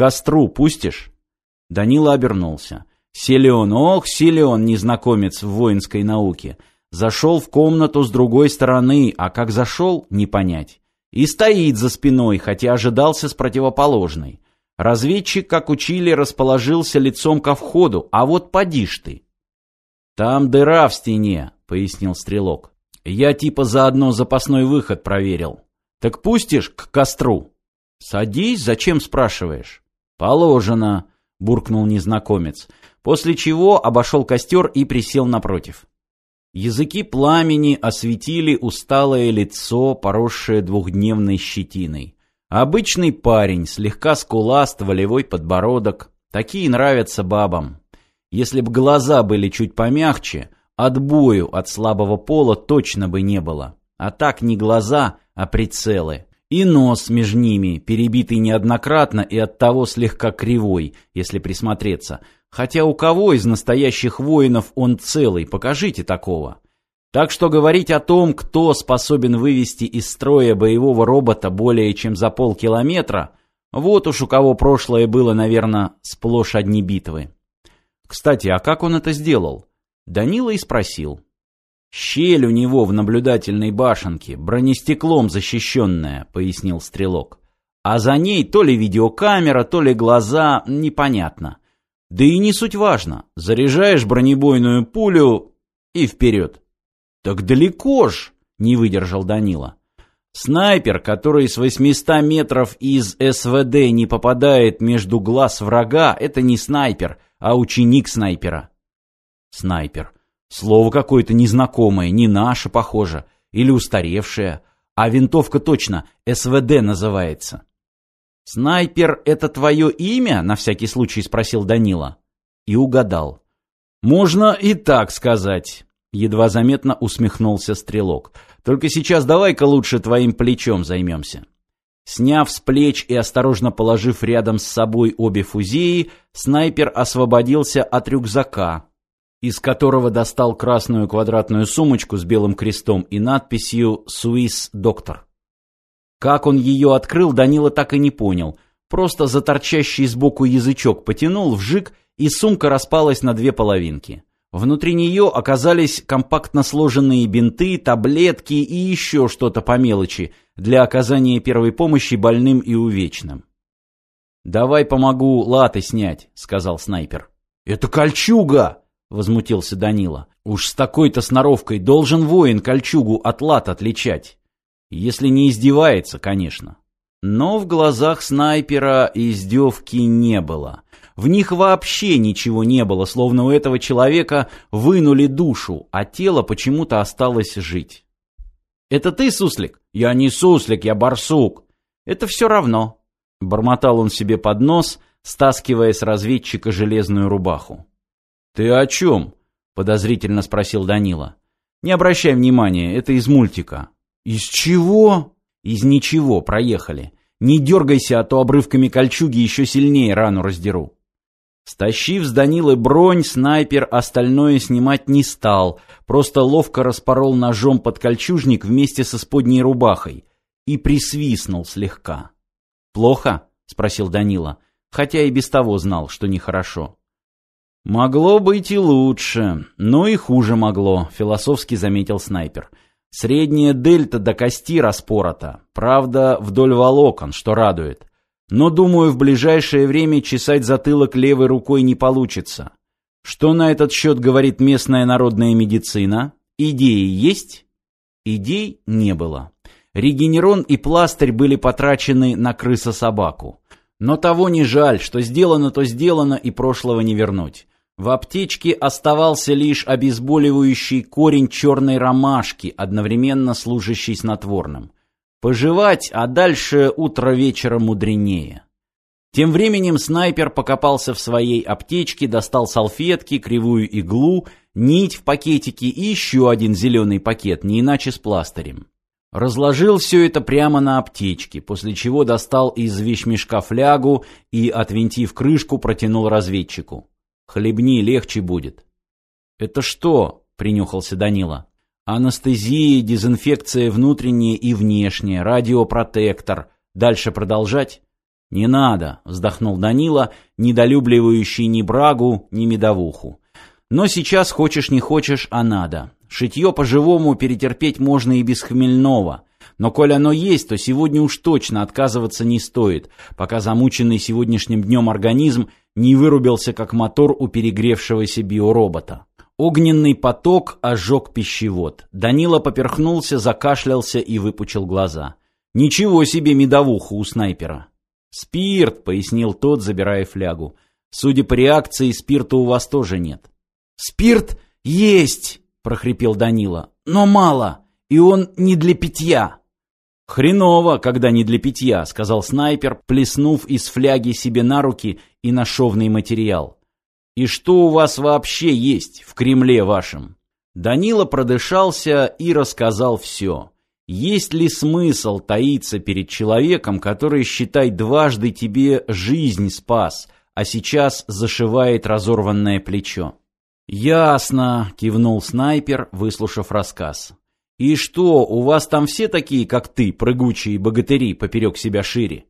костру пустишь?» Данила обернулся. Силен, ох, силен незнакомец в воинской науке. Зашел в комнату с другой стороны, а как зашел, не понять. И стоит за спиной, хотя ожидался с противоположной. Разведчик, как учили, расположился лицом ко входу, а вот поди ж ты. «Там дыра в стене», — пояснил стрелок. «Я типа заодно запасной выход проверил. Так пустишь к костру?» «Садись, зачем спрашиваешь?» «Положено», — буркнул незнакомец, после чего обошел костер и присел напротив. Языки пламени осветили усталое лицо, поросшее двухдневной щетиной. Обычный парень, слегка скуласт, волевой подбородок. Такие нравятся бабам. Если б глаза были чуть помягче, отбою от слабого пола точно бы не было. А так не глаза, а прицелы. И нос между ними, перебитый неоднократно и оттого слегка кривой, если присмотреться. Хотя у кого из настоящих воинов он целый, покажите такого. Так что говорить о том, кто способен вывести из строя боевого робота более чем за полкилометра, вот уж у кого прошлое было, наверное, сплошь одни битвы. Кстати, а как он это сделал? Данила и спросил. «Щель у него в наблюдательной башенке, бронестеклом защищенная», — пояснил стрелок. «А за ней то ли видеокамера, то ли глаза, непонятно. Да и не суть важно. Заряжаешь бронебойную пулю и вперед». «Так далеко ж!» — не выдержал Данила. «Снайпер, который с 800 метров из СВД не попадает между глаз врага, это не снайпер, а ученик снайпера». «Снайпер». Слово какое-то незнакомое, не наше, похоже, или устаревшее. А винтовка точно СВД называется. «Снайпер — это твое имя?» — на всякий случай спросил Данила. И угадал. «Можно и так сказать», — едва заметно усмехнулся стрелок. «Только сейчас давай-ка лучше твоим плечом займемся». Сняв с плеч и осторожно положив рядом с собой обе фузеи, снайпер освободился от рюкзака, из которого достал красную квадратную сумочку с белым крестом и надписью «Swiss Doctor». Как он ее открыл, Данила так и не понял. Просто за торчащий сбоку язычок потянул, вжик, и сумка распалась на две половинки. Внутри нее оказались компактно сложенные бинты, таблетки и еще что-то по мелочи для оказания первой помощи больным и увечным. «Давай помогу латы снять», — сказал снайпер. «Это кольчуга!» — возмутился Данила. «Уж с такой-то сноровкой должен воин кольчугу от лат отличать. Если не издевается, конечно». Но в глазах снайпера издевки не было. В них вообще ничего не было, словно у этого человека вынули душу, а тело почему-то осталось жить. «Это ты, суслик?» «Я не суслик, я барсук». «Это все равно», — бормотал он себе под нос, стаскивая с разведчика железную рубаху. «Ты о чем?» — подозрительно спросил Данила. «Не обращай внимания, это из мультика». «Из чего?» «Из ничего, проехали. Не дергайся, а то обрывками кольчуги еще сильнее рану раздеру». Стащив с Данилы бронь, снайпер остальное снимать не стал, просто ловко распорол ножом под кольчужник вместе со сподней рубахой и присвистнул слегка. «Плохо?» — спросил Данила, хотя и без того знал, что нехорошо. «Могло быть и лучше, но и хуже могло», — философски заметил снайпер. «Средняя дельта до кости распорота, правда, вдоль волокон, что радует. Но, думаю, в ближайшее время чесать затылок левой рукой не получится. Что на этот счет говорит местная народная медицина? Идеи есть?» Идей не было. Регенерон и пластырь были потрачены на крыса-собаку. Но того не жаль, что сделано, то сделано, и прошлого не вернуть. В аптечке оставался лишь обезболивающий корень черной ромашки, одновременно служащий снотворным. Пожевать, а дальше утро вечера мудренее. Тем временем снайпер покопался в своей аптечке, достал салфетки, кривую иглу, нить в пакетике и еще один зеленый пакет, не иначе с пластырем. Разложил все это прямо на аптечке, после чего достал из вещмешка флягу и, отвинтив крышку, протянул разведчику. Хлебни, легче будет. Это что? Принюхался Данила. Анестезия, дезинфекция внутренняя и внешняя, радиопротектор. Дальше продолжать? «Не надо», — вздохнул Данила, недолюбливающий ни брагу, ни медовуху. «Но сейчас хочешь не хочешь, а надо. Шитье по-живому перетерпеть можно и без хмельного. Но коль оно есть, то сегодня уж точно отказываться не стоит, пока замученный сегодняшним днем организм не вырубился как мотор у перегревшегося биоробота. Огненный поток ожег пищевод. Данила поперхнулся, закашлялся и выпучил глаза. Ничего себе медовуха у снайпера. «Спирт», — пояснил тот, забирая флягу. «Судя по реакции, спирта у вас тоже нет». «Спирт есть!» — прохрипел Данила. «Но мало, и он не для питья». «Хреново, когда не для питья», — сказал снайпер, плеснув из фляги себе на руки и на шовный материал. «И что у вас вообще есть в Кремле вашем?» Данила продышался и рассказал все. Есть ли смысл таиться перед человеком, который, считай, дважды тебе жизнь спас, а сейчас зашивает разорванное плечо? «Ясно», — кивнул снайпер, выслушав рассказ. «И что, у вас там все такие, как ты, прыгучие богатыри, поперек себя шире?»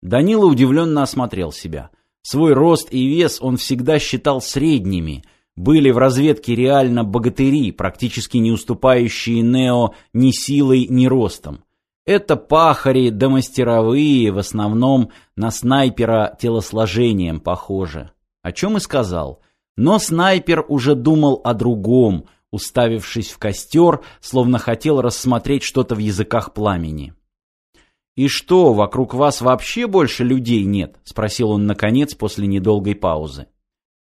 Данила удивленно осмотрел себя. Свой рост и вес он всегда считал средними — были в разведке реально богатыри, практически не уступающие Нео ни силой, ни ростом. Это пахари да мастеровые, в основном на снайпера телосложением похожи. О чем и сказал. Но снайпер уже думал о другом, уставившись в костер, словно хотел рассмотреть что-то в языках пламени. «И что, вокруг вас вообще больше людей нет?» — спросил он наконец после недолгой паузы.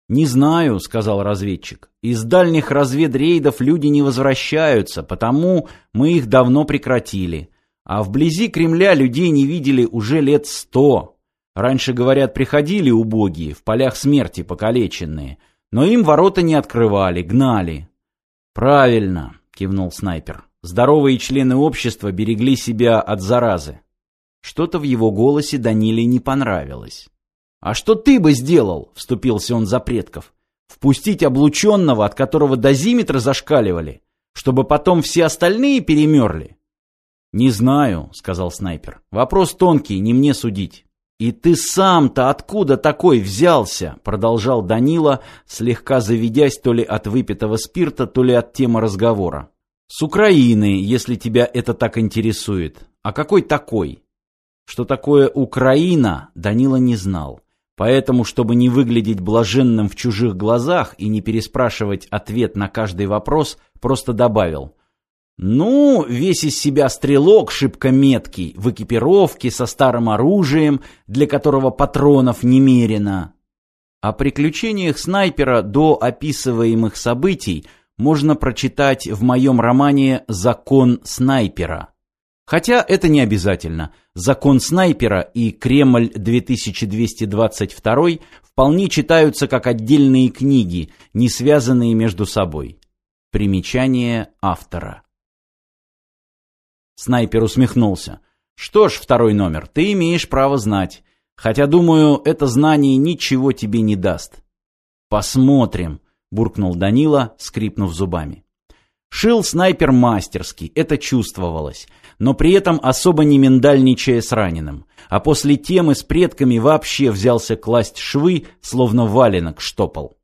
«Не знаю», — сказал разведчик. «Из дальних разведрейдов люди не возвращаются, потому мы их давно прекратили. А вблизи Кремля людей не видели уже лет сто. Раньше, говорят, приходили убогие, в полях смерти покалеченные, но им ворота не открывали, гнали». «Правильно», — кивнул снайпер. «Здоровые члены общества берегли себя от заразы». Что-то в его голосе Даниле не понравилось. «А что ты бы сделал?» — вступился он за предков. «Впустить облученного, от которого дозиметры зашкаливали, чтобы потом все остальные перемерли?» «Не знаю», — сказал снайпер. «Вопрос тонкий, не мне судить». «И ты сам-то откуда такой взялся?» — продолжал Данила, слегка заведясь то ли от выпитого спирта, то ли от темы разговора. «С Украины, если тебя это так интересует. А какой такой?» Что такое Украина, Данила не знал. Поэтому, чтобы не выглядеть блаженным в чужих глазах и не переспрашивать ответ на каждый вопрос, просто добавил. «Ну, весь из себя стрелок шибко меткий, в экипировке, со старым оружием, для которого патронов немерено». О приключениях снайпера до описываемых событий можно прочитать в моем романе «Закон снайпера». Хотя это не обязательно. Закон снайпера и Кремль 2222 вполне читаются как отдельные книги, не связанные между собой. Примечание автора. Снайпер усмехнулся. Что ж, второй номер, ты имеешь право знать. Хотя, думаю, это знание ничего тебе не даст. Посмотрим, буркнул Данила, скрипнув зубами. Шил снайпер мастерски, это чувствовалось, но при этом особо не миндальничая с раненым. А после темы с предками вообще взялся класть швы, словно валенок штопал.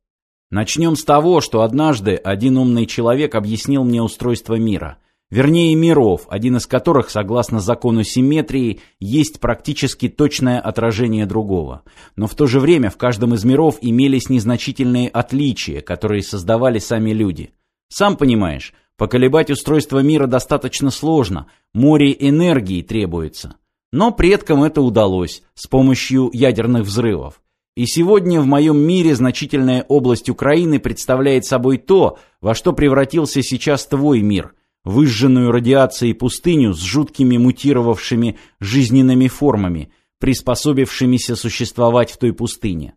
Начнем с того, что однажды один умный человек объяснил мне устройство мира. Вернее, миров, один из которых, согласно закону симметрии, есть практически точное отражение другого. Но в то же время в каждом из миров имелись незначительные отличия, которые создавали сами люди – сам понимаешь, поколебать устройство мира достаточно сложно, море энергии требуется. Но предкам это удалось с помощью ядерных взрывов. И сегодня в моем мире значительная область Украины представляет собой то, во что превратился сейчас твой мир – выжженную радиацией пустыню с жуткими мутировавшими жизненными формами, приспособившимися существовать в той пустыне.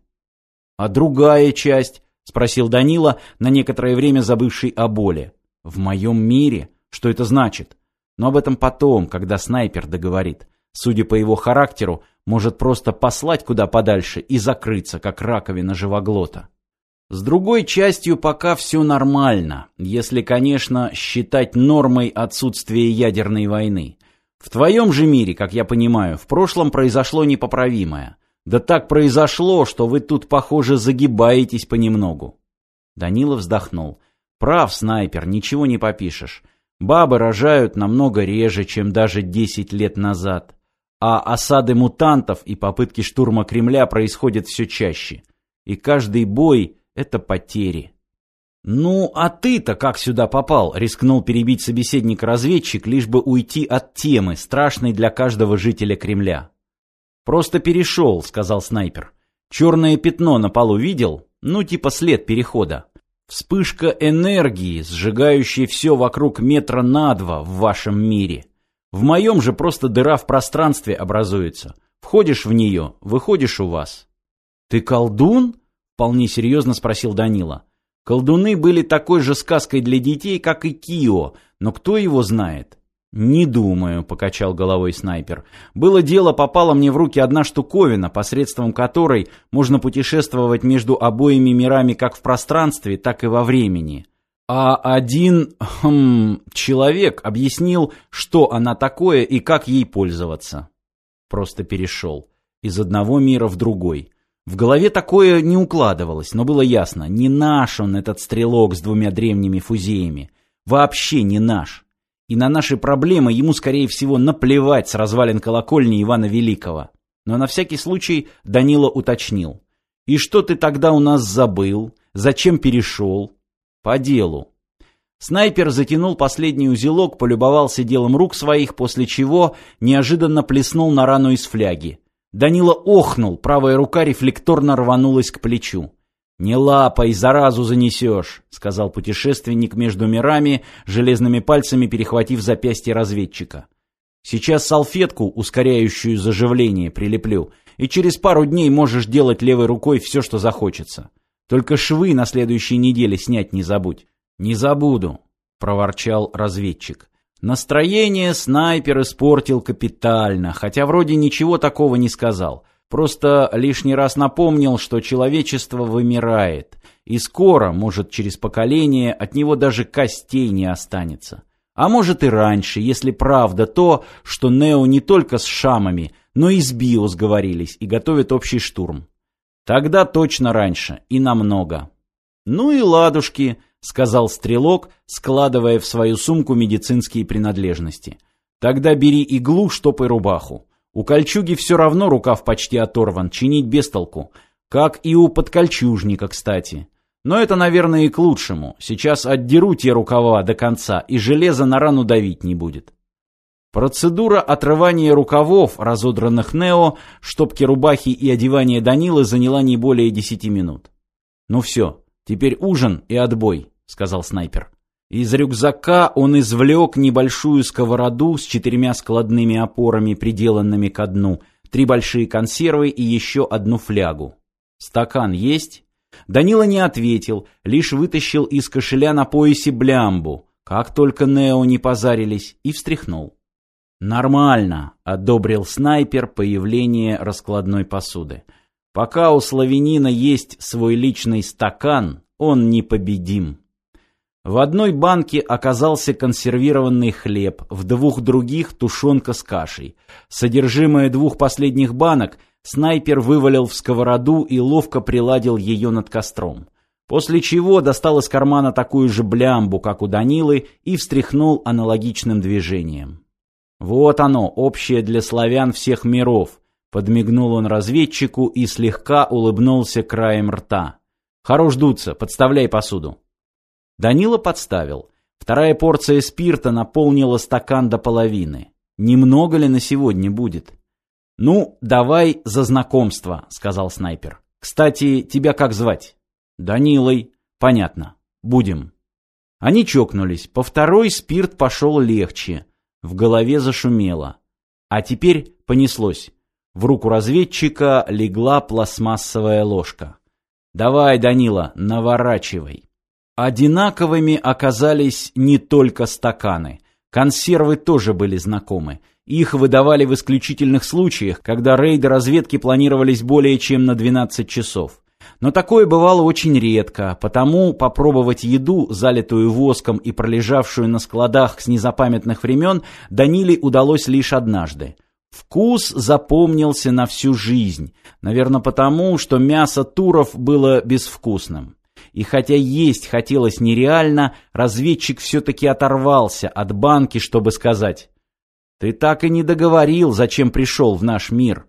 А другая часть — спросил Данила, на некоторое время забывший о боли. «В моем мире? Что это значит?» Но об этом потом, когда снайпер договорит. Судя по его характеру, может просто послать куда подальше и закрыться, как раковина живоглота. С другой частью пока все нормально, если, конечно, считать нормой отсутствие ядерной войны. В твоем же мире, как я понимаю, в прошлом произошло непоправимое. Да так произошло, что вы тут, похоже, загибаетесь понемногу. Данила вздохнул. Прав, снайпер, ничего не попишешь. Бабы рожают намного реже, чем даже 10 лет назад. А осады мутантов и попытки штурма Кремля происходят все чаще. И каждый бой — это потери. «Ну, а ты-то как сюда попал?» — рискнул перебить собеседник разведчик, лишь бы уйти от темы, страшной для каждого жителя Кремля. «Просто перешел», — сказал снайпер. «Черное пятно на полу видел? Ну, типа след перехода. Вспышка энергии, сжигающая все вокруг метра на два в вашем мире. В моем же просто дыра в пространстве образуется. Входишь в нее, выходишь у вас». «Ты колдун?» — вполне серьезно спросил Данила. Колдуны были такой же сказкой для детей, как и Кио, но кто его знает? «Не думаю», — покачал головой снайпер. «Было дело, попала мне в руки одна штуковина, посредством которой можно путешествовать между обоими мирами как в пространстве, так и во времени. А один хм, человек объяснил, что она такое и как ей пользоваться. Просто перешел. Из одного мира в другой. В голове такое не укладывалось, но было ясно, не наш он, этот стрелок с двумя древними фузеями. Вообще не наш. И на наши проблемы ему, скорее всего, наплевать с развалин колокольни Ивана Великого. Но на всякий случай Данила уточнил. «И что ты тогда у нас забыл? Зачем перешел?» «По делу». Снайпер затянул последний узелок, полюбовался делом рук своих, после чего неожиданно плеснул на рану из фляги. Данила охнул, правая рука рефлекторно рванулась к плечу. «Не лапай, заразу занесешь», — сказал путешественник между мирами, железными пальцами перехватив запястье разведчика. «Сейчас салфетку, ускоряющую заживление, прилеплю, и через пару дней можешь делать левой рукой все, что захочется. Только швы на следующей неделе снять не забудь». «Не забуду», — проворчал разведчик. Настроение снайпер испортил капитально, хотя вроде ничего такого не сказал. Просто лишний раз напомнил, что человечество вымирает, и скоро, может через поколение, от него даже костей не останется. А может и раньше, если правда то, что Нео не только с шамами, но и с Био сговорились и готовят общий штурм. Тогда точно раньше, и намного. Ну и ладушки, — сказал стрелок, складывая в свою сумку медицинские принадлежности. «Тогда бери иглу, штопай рубаху. У кольчуги все равно рукав почти оторван, чинить без толку. Как и у подкольчужника, кстати. Но это, наверное, и к лучшему. Сейчас отдеру те рукава до конца, и железо на рану давить не будет». Процедура отрывания рукавов, разодранных Нео, штопки рубахи и одевания Данилы заняла не более десяти минут. Ну все, «Теперь ужин и отбой», — сказал снайпер. Из рюкзака он извлек небольшую сковороду с четырьмя складными опорами, приделанными ко дну, три большие консервы и еще одну флягу. «Стакан есть?» Данила не ответил, лишь вытащил из кошеля на поясе блямбу, как только Нео не позарились, и встряхнул. «Нормально», — одобрил снайпер появление раскладной посуды. Пока у славянина есть свой личный стакан, он непобедим. В одной банке оказался консервированный хлеб, в двух других тушенка с кашей. Содержимое двух последних банок снайпер вывалил в сковороду и ловко приладил ее над костром. После чего достал из кармана такую же блямбу, как у Данилы, и встряхнул аналогичным движением. Вот оно, общее для славян всех миров. Подмигнул он разведчику и слегка улыбнулся краем рта. «Хорош дуться, подставляй посуду». Данила подставил. Вторая порция спирта наполнила стакан до половины. Немного ли на сегодня будет? «Ну, давай за знакомство», — сказал снайпер. «Кстати, тебя как звать?» «Данилой». «Понятно. Будем». Они чокнулись. По второй спирт пошел легче. В голове зашумело. А теперь понеслось. В руку разведчика легла пластмассовая ложка. «Давай, Данила, наворачивай». Одинаковыми оказались не только стаканы. Консервы тоже были знакомы. Их выдавали в исключительных случаях, когда рейды разведки планировались более чем на 12 часов. Но такое бывало очень редко, потому попробовать еду, залитую воском и пролежавшую на складах с незапамятных времен, Даниле удалось лишь однажды. Вкус запомнился на всю жизнь, наверное потому, что мясо туров было безвкусным. И хотя есть хотелось нереально, разведчик все-таки оторвался от банки, чтобы сказать «Ты так и не договорил, зачем пришел в наш мир».